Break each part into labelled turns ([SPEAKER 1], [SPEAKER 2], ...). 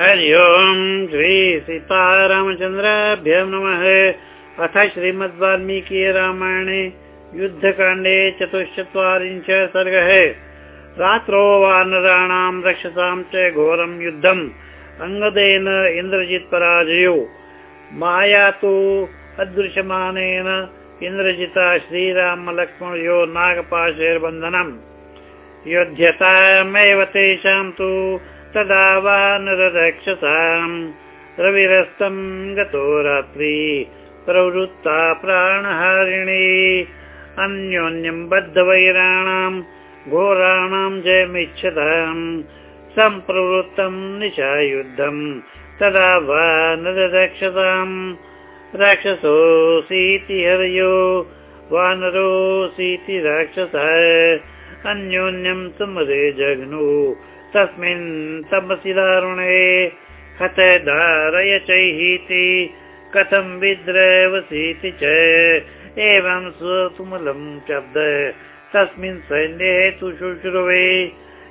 [SPEAKER 1] हरि ओम् श्री सीतारामचन्द्राभ्य नमः। अथ श्रीमद् वाल्मीकि रामायणे युद्धकाण्डे चतुश्चत्वारिंश सर्गः। रात्रौ वानराणां रक्षसां च घोरं युद्धम्। अङ्गदेन इन्द्रजित् पराजयो। माया तु अदृश्यमानेन इन्द्रजिता श्रीरामलक्ष्मणयो नागपाशैर्बन्धनम्। योध्यतामेव तेषां तु तदा वानरक्षसाम् रविरस्तम् गतो रात्रि प्रवृत्ता प्राणहारिणी। अन्योन्यम् बद्धवैराणाम् घोराणां जयमिच्छताम्। सम्प्रवृत्तम् निशायुद्धम् तदा वानरक्षसाम् राक्षसोऽसीति हरयो वानरोऽसीति राक्षसः। अन्योन्यम् समरे जघ्नु तस्मिन् तमसि दारुणे धारय चैहीति कथं विद्रवसीति च। एवं स्वतुमलं शब्द। तस्मिन् सैन्ये तु शुश्रुवे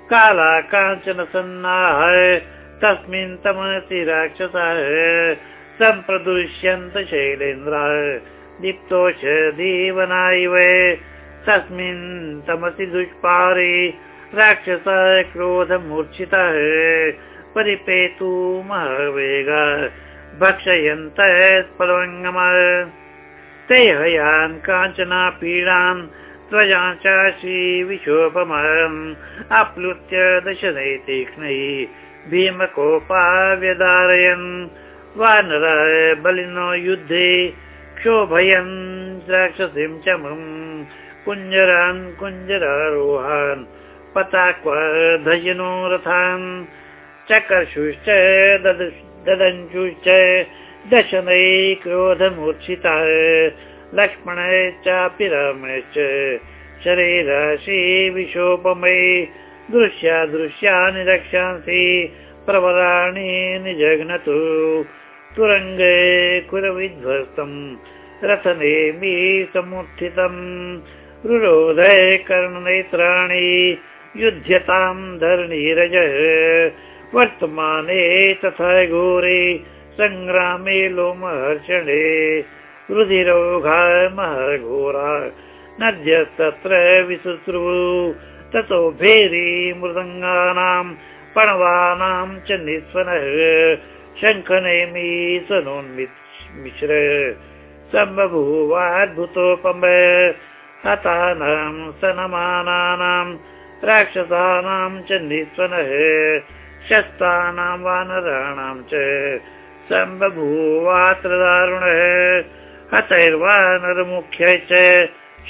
[SPEAKER 1] काला काञ्चन सन्नाः तस्मिन् तमसि राक्षसः सम्प्रदुष्यन्त शैलेन्द्रः। दीप्तोषधीवना इव तस्मिन् तमसि दुष्पारे राक्षसः क्रोधमूर्छितः परिपेतु महावेग। भक्षयन्तः ते हयान् काञ्चना पीडान् त्वजा चाशी विशोभमम् आप्लुत्य दशनै तीक्ष्णैः भीमकोपा व्यधारयन् वानरः बलिनो युद्धे क्षोभयन्। राक्षसीं च कुञ्जरान् कुञ्जरारोहान् पताक्व धजनो रथान्। चकर्षुश्च ददञ्चुश्च दशनै क्रोधमूर्छितः लक्ष्मणः चापि रामश्च शरीराशि विशोपमयि दृश्या दृश्यानि रक्षांसि प्रवराणि निजघ्नतु। तुरङ्गे कुरविध्वस्तम् रथनेमि समुत्थितम्। रुरोधय कर्णनेत्राणि युध्यताम् धरणीरज। वर्तमाने तथा घोरे सङ्ग्रामे लोमहर्षणे रुधिरोघा महघोरा नद्यस्तत्र विशुश्रु ततो भेरी मृदङ्गानाम् पणवानां च निःस्वनः। शङ्खनेमि सनोन्मिश्र सम्बभूवाद्भुतोपम हतानां सनमानानां राक्षसानां च निःस्वनः शस्तानां वानराणां च सम्बभूवात्र दारुणः हतैर्वानरमुख्यै च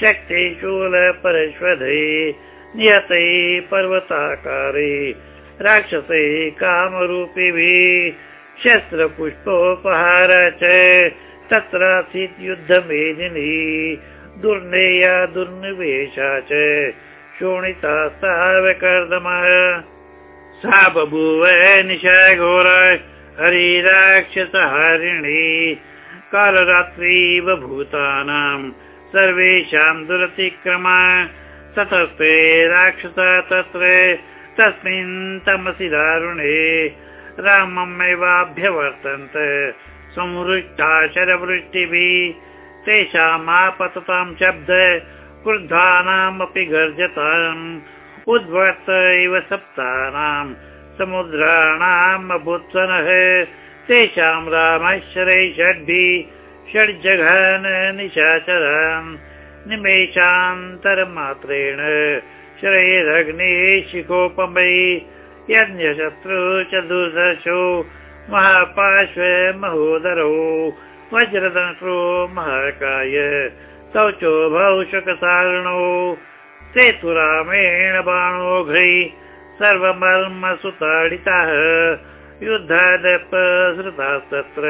[SPEAKER 1] शक्तिशूलपरश्वधै नियतै पर्वताकारे राक्षसै कामरूपिभिः शस्त्रपुष्पोपहार च तत्रासीत् युद्धमेदिनी दुर्नेया दुर्निवेशा च शोणिता सावकर्दमः सा बभूव निशा घोर हरिराक्षसहारिणी। कालरात्रिव भूतानां सर्वेषां दुरतिक्रमा। ततस्ते राक्षस तत्र तस्मिन् तमसि दारुणे। राममेवाभ्यवर्तन्त संवृष्टा शरवृष्टिभिः। तेषामापततां शब्द क्रुद्धानामपि गर्जताम्। उद्वर्त इव सप्तानां समुद्राणाम् अभूत्सनः। तेषां रामश्चरै षड्भिः। षड्जघन निशाचरान्। निमेषान्तरमात्रेण। शरैरग्ने शिखोपमयि यज्ञशत्रु च दुर्दशो महापार्श्व महोदरो वज्रदंशो महाकाय शौचो भौषकसारणो सेतु रामेण बाणोघ्रै सर्वमर्म सुताडिताः युद्धादपसृतास्तत्र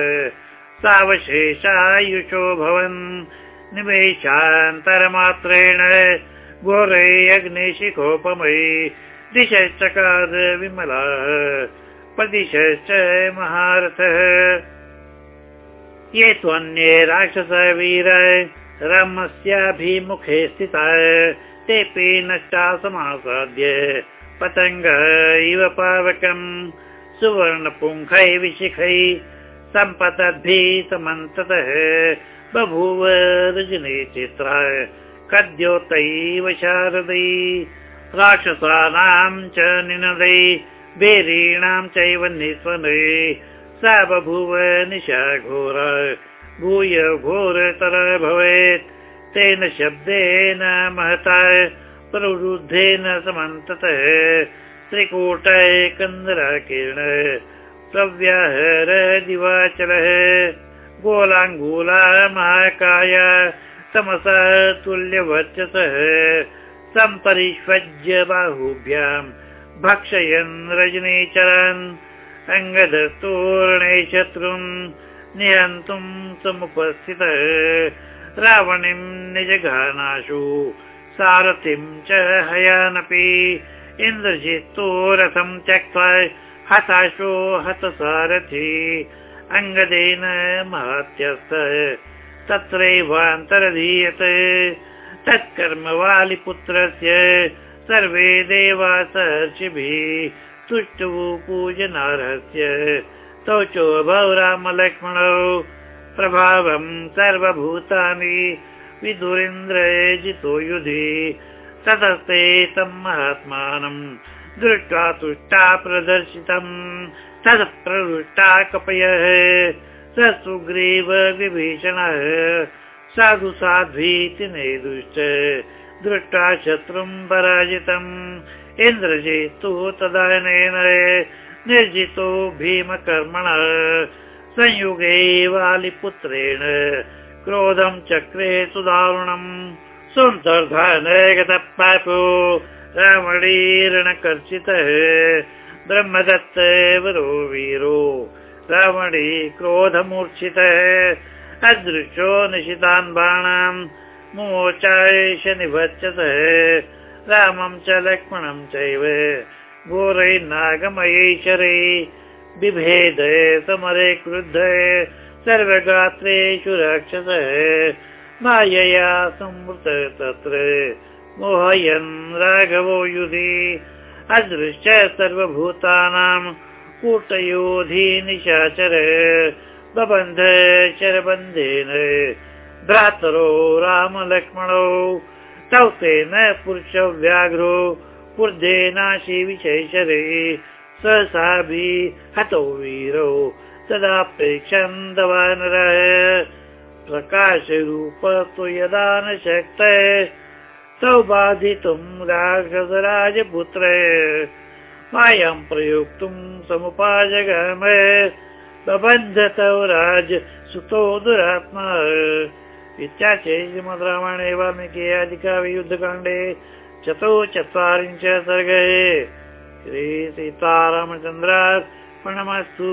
[SPEAKER 1] सावशेषायुषो भवन्। निमेषान्तरमात्रेण घोरै अग्निशिखोपमयि दिशश्चकार विमलाः। प्रदिशश्च महारथः। ये त्वन्ये राक्षस वीर रामस्याभिमुखे स्थिताः तेऽपि नष्टा समासाद्य। पतङ्ग इव पावकम् सुवर्णपुङ्खै विशिखै सम्पतद्भिः समन्ततः बभूव रजनी चित्र कद्योतैव शारदै। राक्षसानां च निनदै बेरीणां चैव निस्वनै। सा बभूव निशा घोर भूय घोरतर भवेत्। तेन शब्देन महता प्रवृद्धेन समन्ततः। कन्दराकिर्ण प्रव्याहर दिवाचलः। गोलाङ्गूला महाकाय तमसा तुल्यवर्चसः। सम्परिष्वज्य बाहुभ्याम् भक्षयन् रजनीचरन् अङ्गधतोर्णे शत्रुन् निहन्तुम् समुपस्थितः। रावणीम् निजघानाशु सारथिम् च हयानपि। इन्द्रजित्तो रथम् त्यक्त्वा हताशो हतसारथि। अङ्गदेन महत्यस्त। तत्रैवान्तरधीयते। तत्कर्म वालिपुत्रस्य। सर्वे देवासर्षिभिः तुष्टु पूजनार्हस्य तौ चोभौ रामलक्ष्मणौ प्रभावम् सर्वभूतानि विदुरिन्द्र जितो युधि ततस्ते तम् महात्मानम् दृष्ट्वा तुष्टा प्रदर्शितम् तत् प्रदृष्टा कपयः स सुग्रीव विभीषणः साधु साध्वीति नेदुश्च दृष्ट्वा शत्रुम् पराजितम्। इन्द्रजितु तदानेन निर्जितो भीमकर्मणः संयुगे वालिपुत्रेण क्रोधम् चक्रे सुदारुणम् सुन्दर्धनगतः पापो रावणीर्णकर्षितः ब्रह्मदत्त वरो वीरो रावणी क्रोधमूर्च्छितः अदृशो निशितान् बाणान् मोचाय निभत्यतः रामं च लक्ष्मणं चैव घोरैर्नागमयैश्वरै बिभेद, समरे क्रुद्ध, सर्वगात्रेषु राक्षसः, मायया संवृत तत्र। मोहयन् राघवो युधि अदृश्य सर्वभूतानां कूटयोधि निशाचर, बबन्ध शरबन्धेन, भ्रातरो रामलक्ष्मणौ, तौ तेन पुरुष विशैशरे सहसाभिः हतौ वीरौ तदा प्रेक्षन् दवानरः प्रकाशरूप तु यदा न शक्त तौ बाधितुम् राघवराजपुत्र मायाम् प्रयोक्तुम् समुपाजगाम बबन्धतौ राज सुतो दुरात्मा। इत्याचे श्रीमद् रामायणे वाल्मीकि अधिकावियुद्धकाण्डे चतुश्चत्वारिंश सर्गे श्रीसीतारामचन्द्रात् प्रणमस्तु